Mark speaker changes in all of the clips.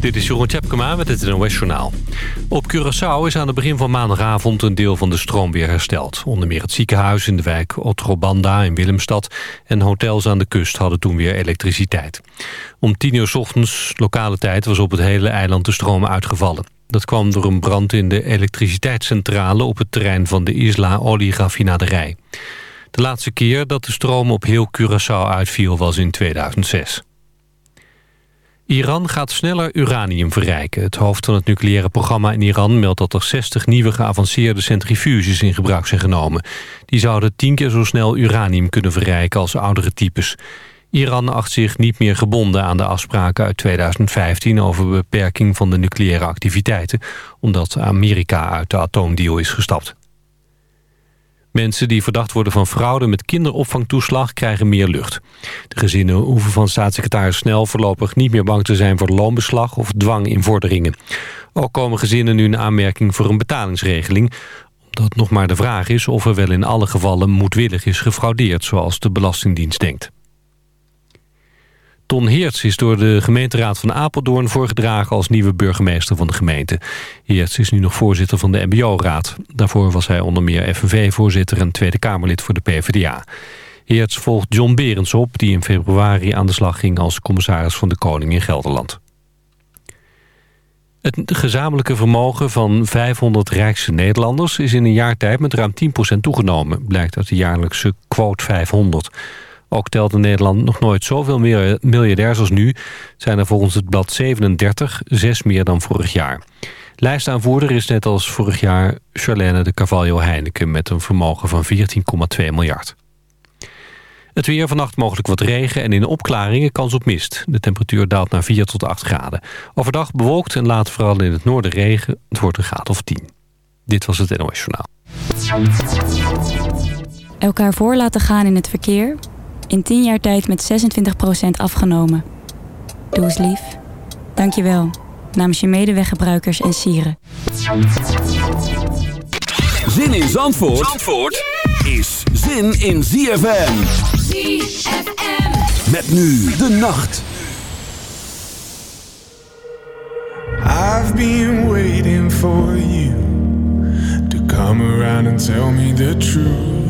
Speaker 1: Dit is Jeroen Tjepkema met het NOS Journaal. Op Curaçao is aan het begin van maandagavond een deel van de stroom weer hersteld. Onder meer het ziekenhuis in de wijk Otrobanda in Willemstad... en hotels aan de kust hadden toen weer elektriciteit. Om tien uur s ochtends, lokale tijd, was op het hele eiland de stroom uitgevallen. Dat kwam door een brand in de elektriciteitscentrale... op het terrein van de Isla Oligrafinaderij. De laatste keer dat de stroom op heel Curaçao uitviel was in 2006. Iran gaat sneller uranium verrijken. Het hoofd van het nucleaire programma in Iran meldt dat er 60 nieuwe geavanceerde centrifuges in gebruik zijn genomen. Die zouden tien keer zo snel uranium kunnen verrijken als oudere types. Iran acht zich niet meer gebonden aan de afspraken uit 2015 over beperking van de nucleaire activiteiten, omdat Amerika uit de atoomdeal is gestapt. Mensen die verdacht worden van fraude met kinderopvangtoeslag krijgen meer lucht. De gezinnen hoeven van staatssecretaris Snel voorlopig niet meer bang te zijn voor loonbeslag of dwanginvorderingen. Ook komen gezinnen nu in aanmerking voor een betalingsregeling, omdat nog maar de vraag is of er wel in alle gevallen moedwillig is gefraudeerd, zoals de Belastingdienst denkt. Ton Heerts is door de gemeenteraad van Apeldoorn voorgedragen als nieuwe burgemeester van de gemeente. Heerts is nu nog voorzitter van de MBO-raad. Daarvoor was hij onder meer FNV-voorzitter en Tweede Kamerlid voor de PvdA. Heerts volgt John Berends op, die in februari aan de slag ging als commissaris van de Koning in Gelderland. Het gezamenlijke vermogen van 500 rijkste Nederlanders is in een jaar tijd met ruim 10% toegenomen, blijkt uit de jaarlijkse quote 500. Ook telde Nederland nog nooit zoveel miljardairs als nu. Zijn er volgens het blad 37, zes meer dan vorig jaar. Lijstaanvoerder is net als vorig jaar Charlene de Carvalho Heineken... met een vermogen van 14,2 miljard. Het weer vannacht mogelijk wat regen en in opklaringen kans op mist. De temperatuur daalt naar 4 tot 8 graden. Overdag bewolkt en later vooral in het noorden regen. Het wordt een graad of 10. Dit was het NOS Journaal.
Speaker 2: Elkaar voor laten gaan in het verkeer in 10 jaar tijd met 26% afgenomen. Doe eens lief. Dank je wel. Namens je medeweggebruikers en sieren.
Speaker 3: Zin in Zandvoort, Zandvoort is zin in ZFM.
Speaker 4: ZFM.
Speaker 3: Met nu de nacht.
Speaker 5: I've been waiting for you to come around and tell me the truth.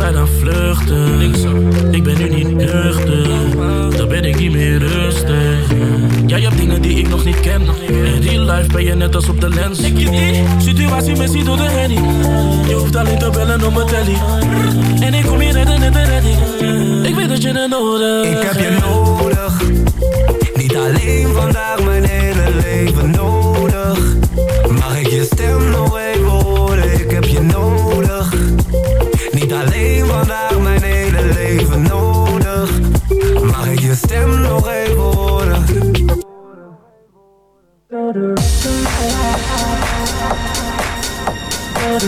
Speaker 6: bijna vluchten Ik ben nu niet nuchter ben ik niet meer rustig. Ja, je hebt dingen die ik nog niet ken. In real life ben je net als op de lens. Ik je die situatie missie door de handy. Je hoeft alleen te bellen om mijn telly. En ik kom hier redden net de redding. Ik weet dat je het nodig
Speaker 7: Ik heb je nodig. Niet alleen vandaag, mijn hele leven nodig. Mag ik je stem nog even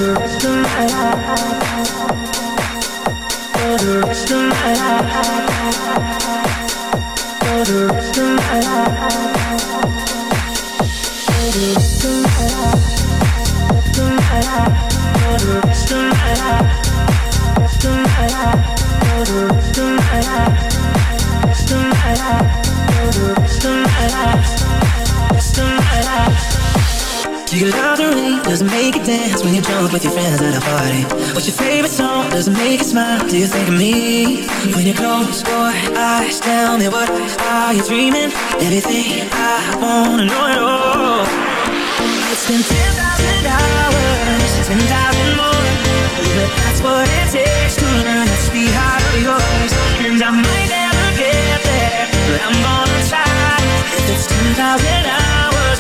Speaker 8: Do you love the rain? Does it make you dance when you jump with your friends at a party? What's your favorite song? Does it make you smile? Do you think of me? When you close your eyes, tell me what are you dreaming? Everything I wanna know at all. It's been 10,000 hours, 10,000 more But that's what it takes to learn that sweetheart of yours And I might never get there, but I'm gonna try If it's 10,000 hours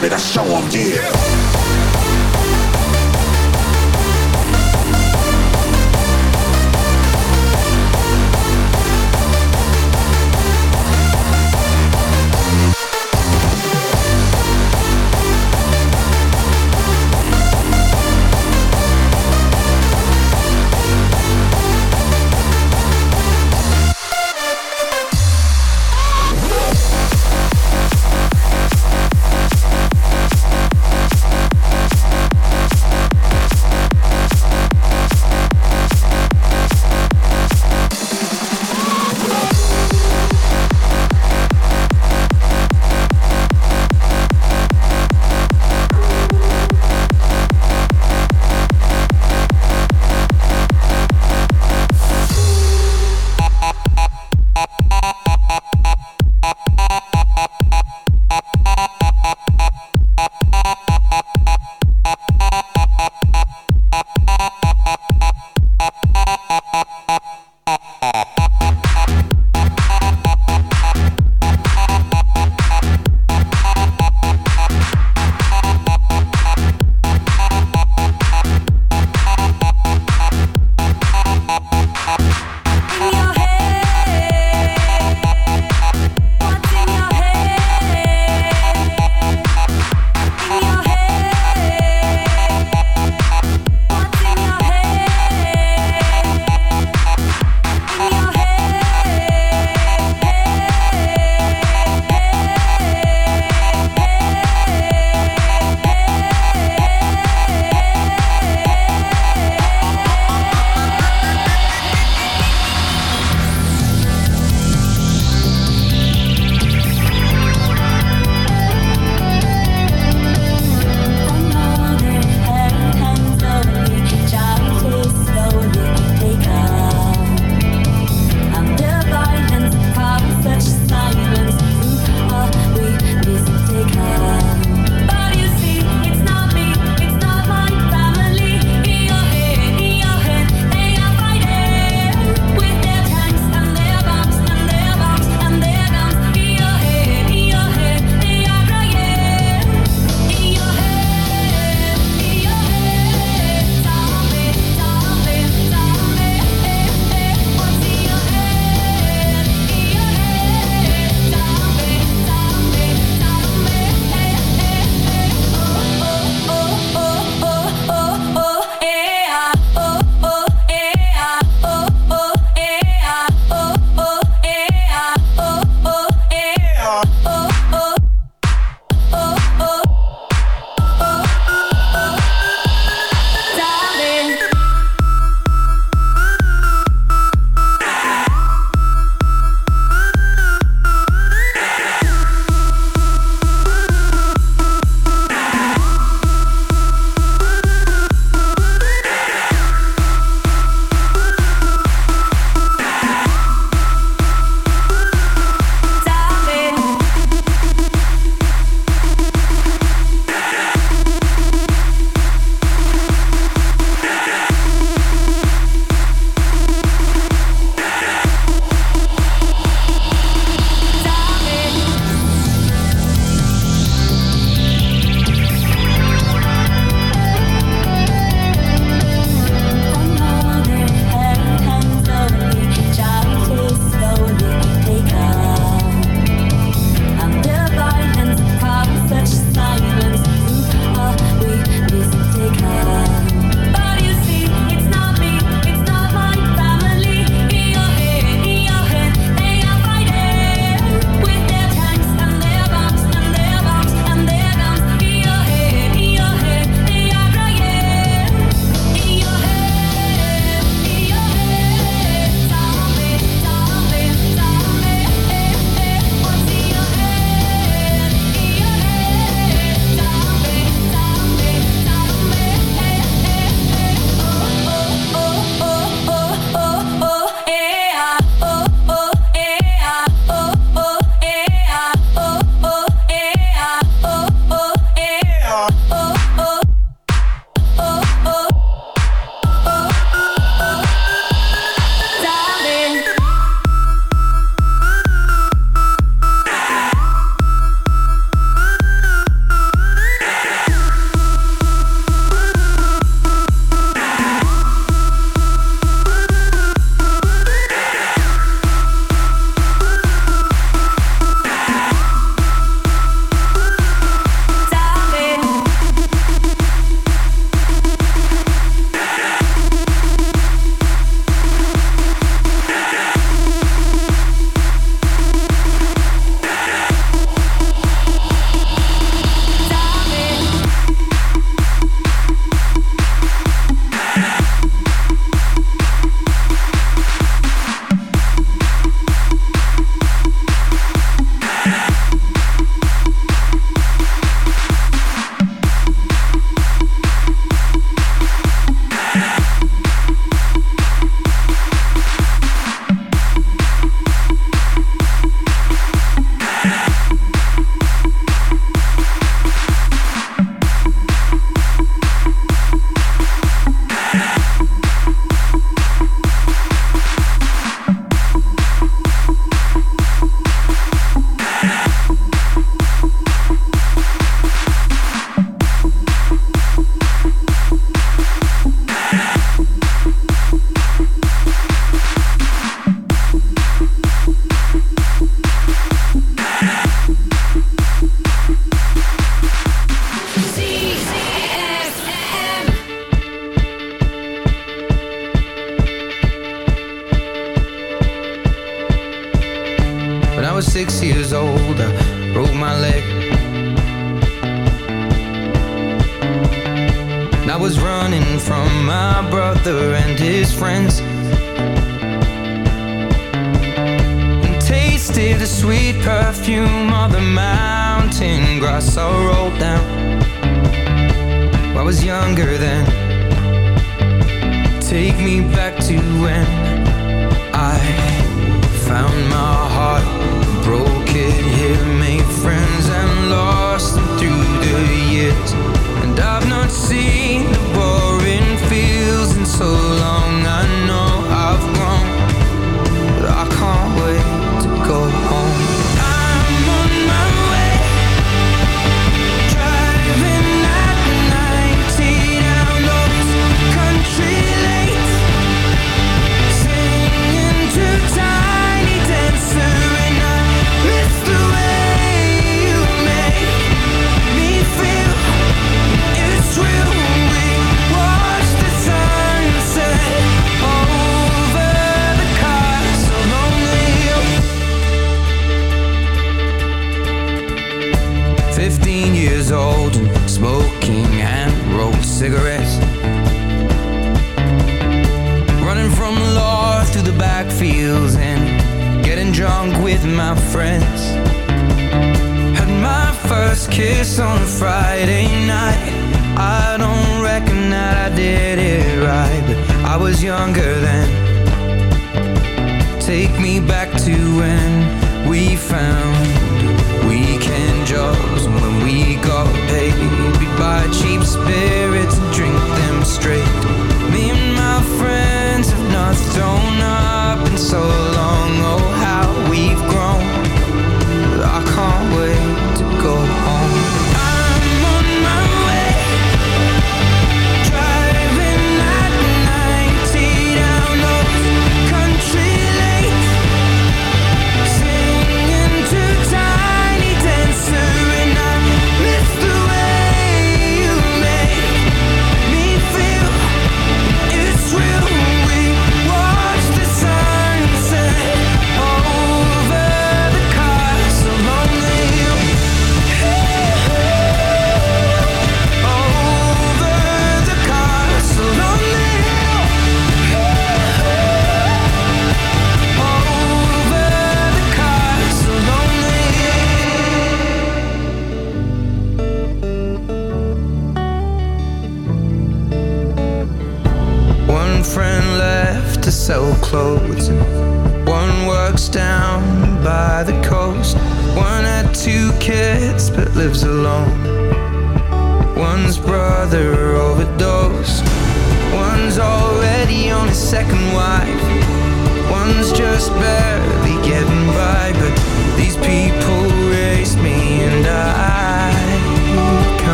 Speaker 9: decided I show
Speaker 4: them,
Speaker 10: yeah.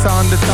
Speaker 11: Stille mensen aan de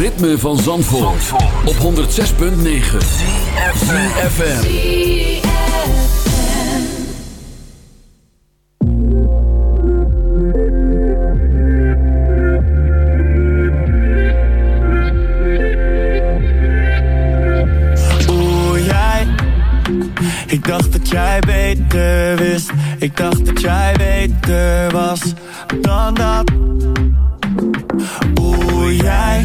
Speaker 2: ritme van Zandvoort, op 106.9 ZFM.
Speaker 4: Oeh, jij. Ik dacht dat jij beter wist. Ik dacht dat jij beter was dan dat. Oeh, jij.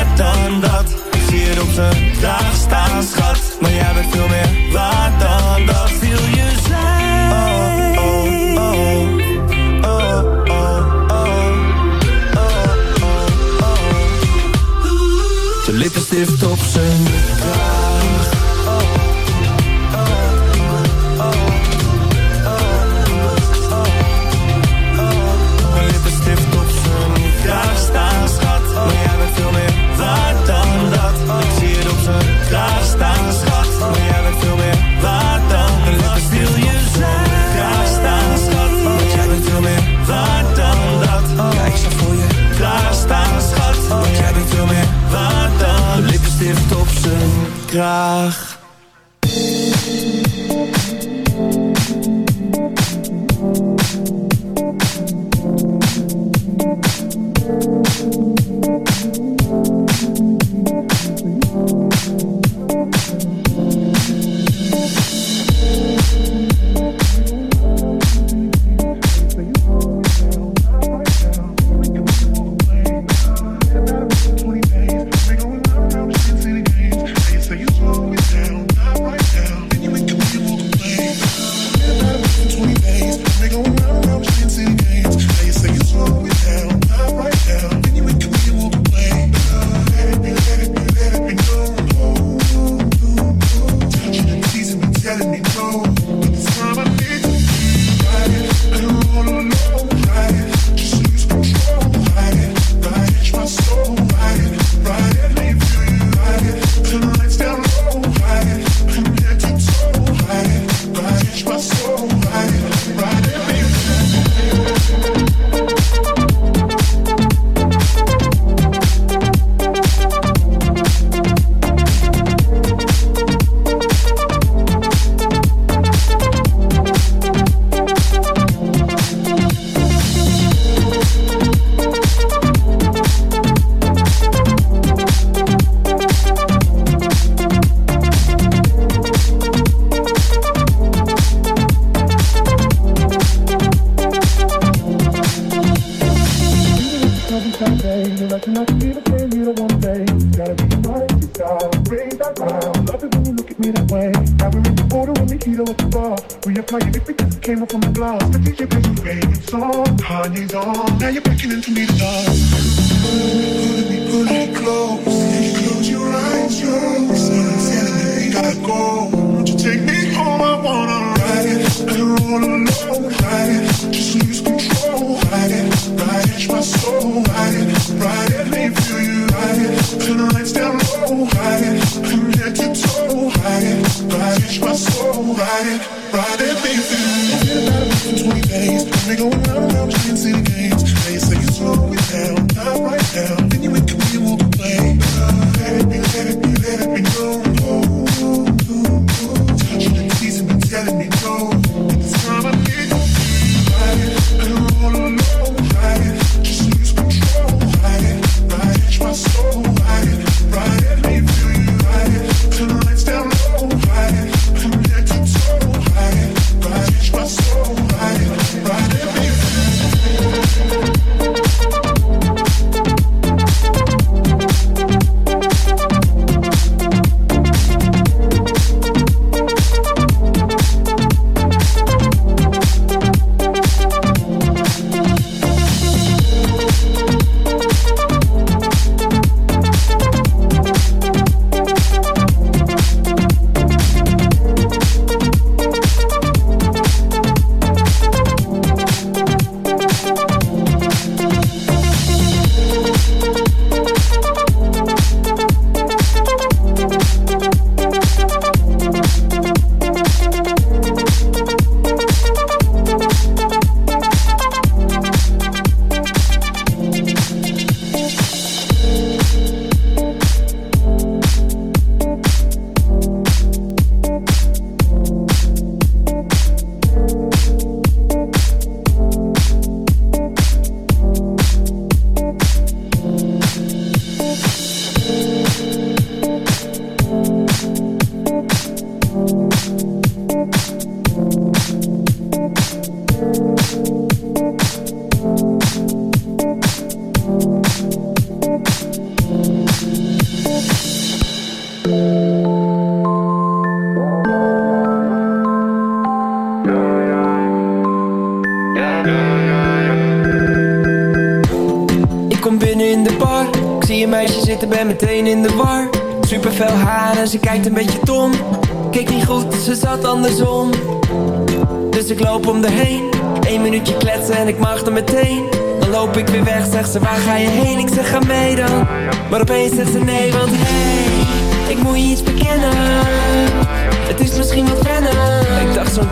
Speaker 12: haar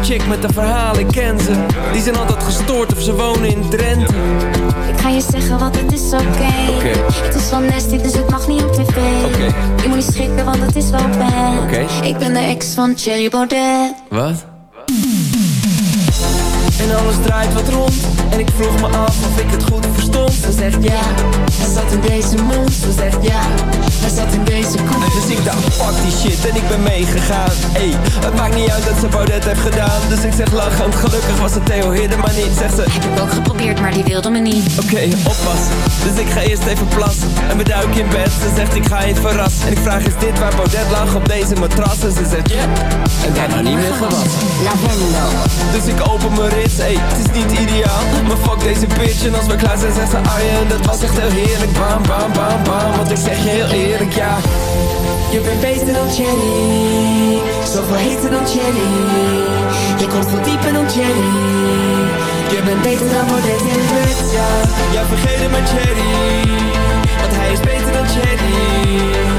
Speaker 12: chick met een verhaal, ik ken ze Die zijn altijd gestoord of ze wonen in Drenthe
Speaker 13: Ik ga je zeggen, want het is oké. Het is wel nasty, dus het mag niet op tv
Speaker 12: Oké.
Speaker 13: Je moet niet schrikken, want het is wel bad. Ik ben de ex van Cherry Baudet
Speaker 12: Wat? En alles draait wat rond En ik vroeg me af of ik het goed verstond Ze zegt ja, hij zat in deze mond Ze zegt ja, hij zat in deze koek Dus ik dacht fuck die shit en ik ben meegegaan Ey, het maakt niet uit dat ze Baudet heeft gedaan Dus ik zeg lachend, gelukkig was het Theo Hidde maar niet Zegt ze,
Speaker 13: Heb ik ook geprobeerd, maar die wilde me niet
Speaker 12: Oké, oppassen. Dus ik ga eerst even plassen. En we duiken in bed. Ze zegt ik ga je verrassen. En ik vraag is dit waar Baudet lag op deze matras? En ze zegt ja. En daarna niet meer gewassen.
Speaker 13: Lavendel
Speaker 12: Dus ik open mijn rits. Ey, het is niet ideaal. Maar fuck deze bitch. En als we klaar zijn zegt ze Arjen. Dat was echt heel heerlijk. Bam, bam, bam, bam. Want ik zeg je heel eerlijk, ja. Je bent beter dan Jenny. Zoveel heter dan Jenny. Je komt veel dieper dan Jenny. Je bent beter dan Baudet in bed, ja. Ja, vergeet het maar Jerry. Want hij is beter dan Jerry.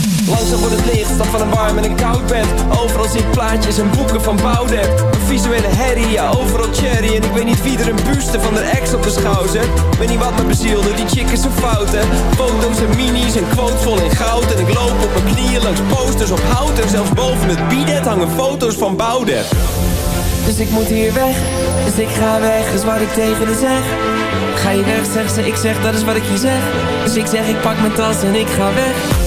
Speaker 12: Langzaam wordt het licht, stap van een warm en een koud bed. Overal zie ik plaatjes en boeken van Boudewijn Een visuele herrie, ja overal cherry. En ik weet niet wie er een buste van de ex op de schouw zet Weet niet wat me bezielde, die chick is zo fout hè. Foto's en minis en quotes vol in goud. En ik loop op mijn knieën langs posters op hout. En zelfs boven het bidet hangen foto's van Boudewijn dus ik moet hier weg, dus ik ga weg, is wat ik tegen haar zeg. Ga je weg, zegt ze, ik zeg, dat is wat ik je zeg. Dus ik zeg, ik pak mijn tas en ik ga weg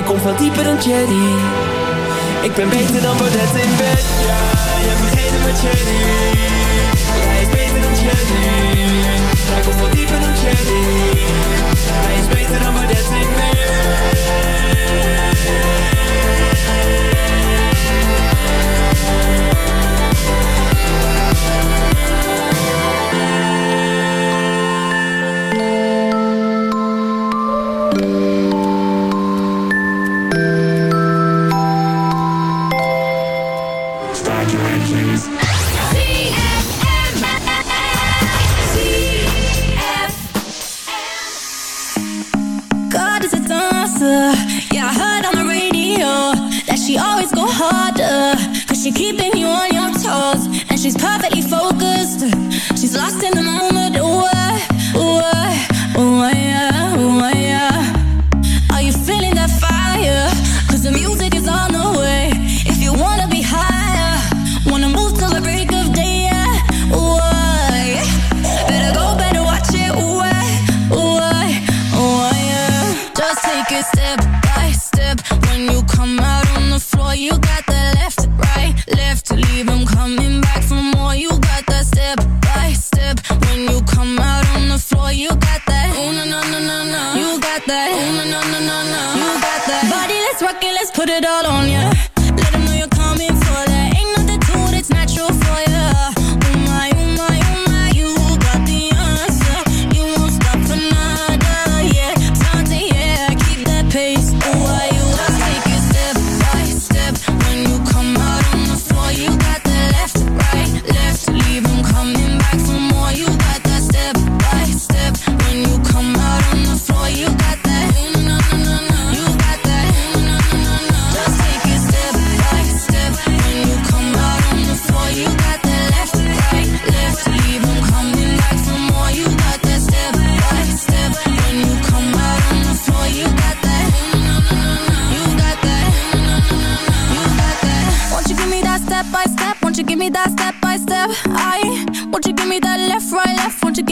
Speaker 12: Ik kom veel dieper dan Cherry Ik ben beter dan Baudet in bed. Ja, je vergeet het met Cherry Hij is beter dan Cherry Hij komt veel dieper dan Cherry Hij is beter dan Baudet in bed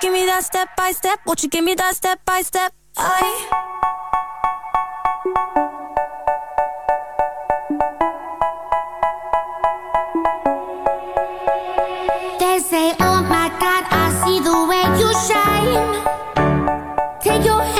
Speaker 14: give me that step by step? Won't you give me that step by step? I
Speaker 15: They say, Oh my God, I see the way you shine. Take your hand.